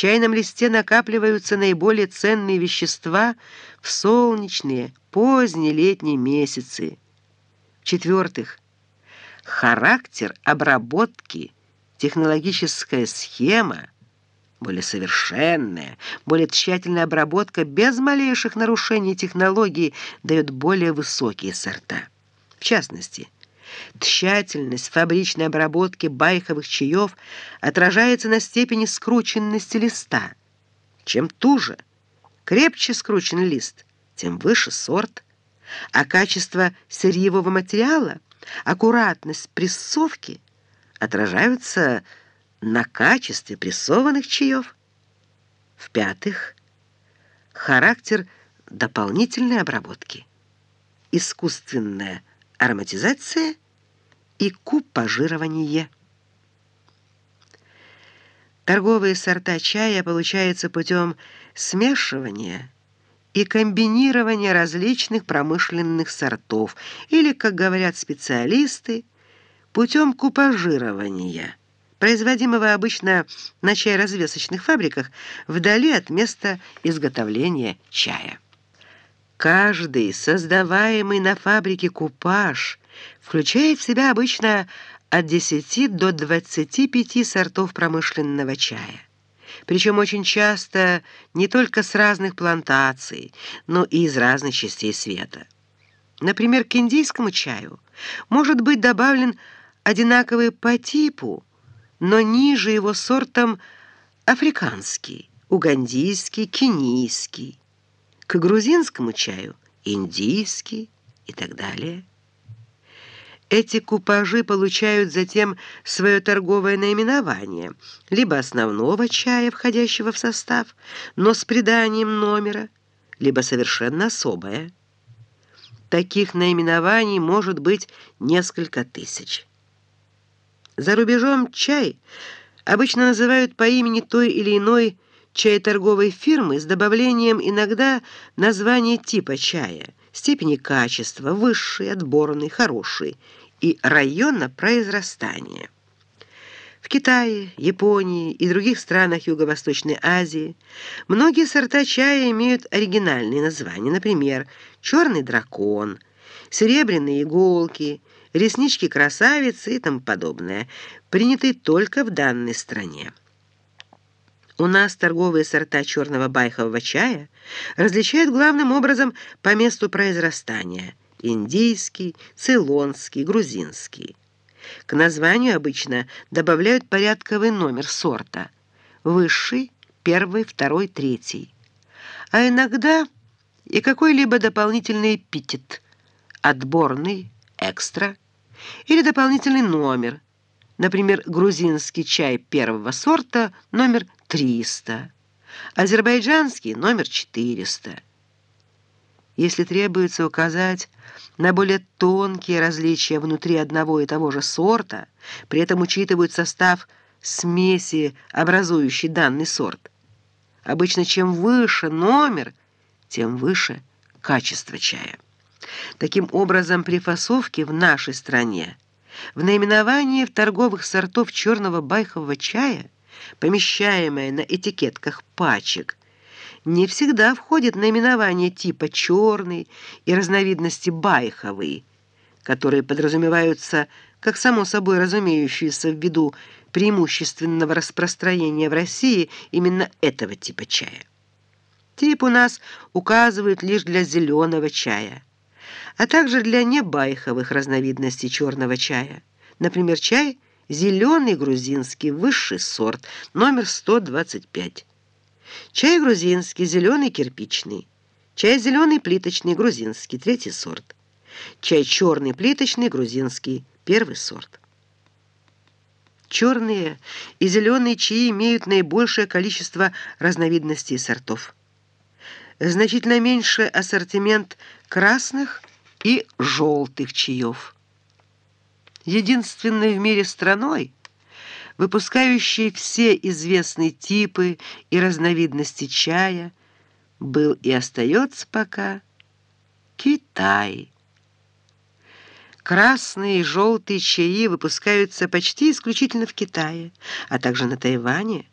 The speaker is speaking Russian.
чайном листе накапливаются наиболее ценные вещества в солнечные, поздние летние месяцы. В-четвертых, характер обработки, технологическая схема, более совершенная, более тщательная обработка без малейших нарушений технологии дает более высокие сорта. В частности, тщательность фабричной обработки байховых чаев отражается на степени скрученности листа. Чем туже, крепче скручен лист, тем выше сорт, а качество сырьевого материала, аккуратность прессовки отражаются на качестве прессованных чаев. В-пятых, характер дополнительной обработки, искусственная ароматизация и купажирование. Торговые сорта чая получаются путем смешивания и комбинирования различных промышленных сортов или, как говорят специалисты, путем купажирования – производимого обычно на чайразвесочных фабриках вдали от места изготовления чая. Каждый создаваемый на фабрике купаж включает в себя обычно от 10 до 25 сортов промышленного чая. Причем очень часто не только с разных плантаций, но и из разных частей света. Например, к индийскому чаю может быть добавлен одинаковый по типу, но ниже его сортом африканский, угандийский, кенийский, к грузинскому чаю индийский и так далее. Эти купажи получают затем свое торговое наименование, либо основного чая, входящего в состав, но с приданием номера, либо совершенно особое. Таких наименований может быть несколько тысяч. За рубежом чай обычно называют по имени той или иной чаеторговой фирмы с добавлением иногда названия типа чая, степени качества, высший, отборный, хороший и района произрастания. В Китае, Японии и других странах Юго-Восточной Азии многие сорта чая имеют оригинальные названия, например, «черный дракон», «серебряные иголки», реснички красавицы и тому подобное, принятые только в данной стране. У нас торговые сорта черного байхового чая различают главным образом по месту произрастания – индийский, цейлонский, грузинский. К названию обычно добавляют порядковый номер сорта – высший, первый, второй, третий. А иногда и какой-либо дополнительный эпитет – отборный, экстра или дополнительный номер, например, грузинский чай первого сорта номер 300, азербайджанский номер 400. Если требуется указать на более тонкие различия внутри одного и того же сорта, при этом учитывают состав смеси, образующей данный сорт. Обычно чем выше номер, тем выше качество чая. Таким образом, при фасовке в нашей стране в наименовании в торговых сортов черного байхового чая, помещаемое на этикетках пачек, не всегда входит наименование типа «черный» и разновидности «байховый», которые подразумеваются как само собой разумеющиеся ввиду преимущественного распространения в России именно этого типа чая. Тип у нас указывают лишь для зеленого чая – а также для небайховых разновидностей черного чая. Например, чай зеленый грузинский, высший сорт, номер 125. Чай грузинский, зеленый кирпичный. Чай зеленый плиточный, грузинский, третий сорт. Чай черный плиточный, грузинский, первый сорт. Черные и зеленые чаи имеют наибольшее количество разновидностей сортов. Значительно меньше ассортимент красных и желтых чаев. Единственной в мире страной, выпускающей все известные типы и разновидности чая, был и остается пока Китай. Красные и желтые чаи выпускаются почти исключительно в Китае, а также на Тайване,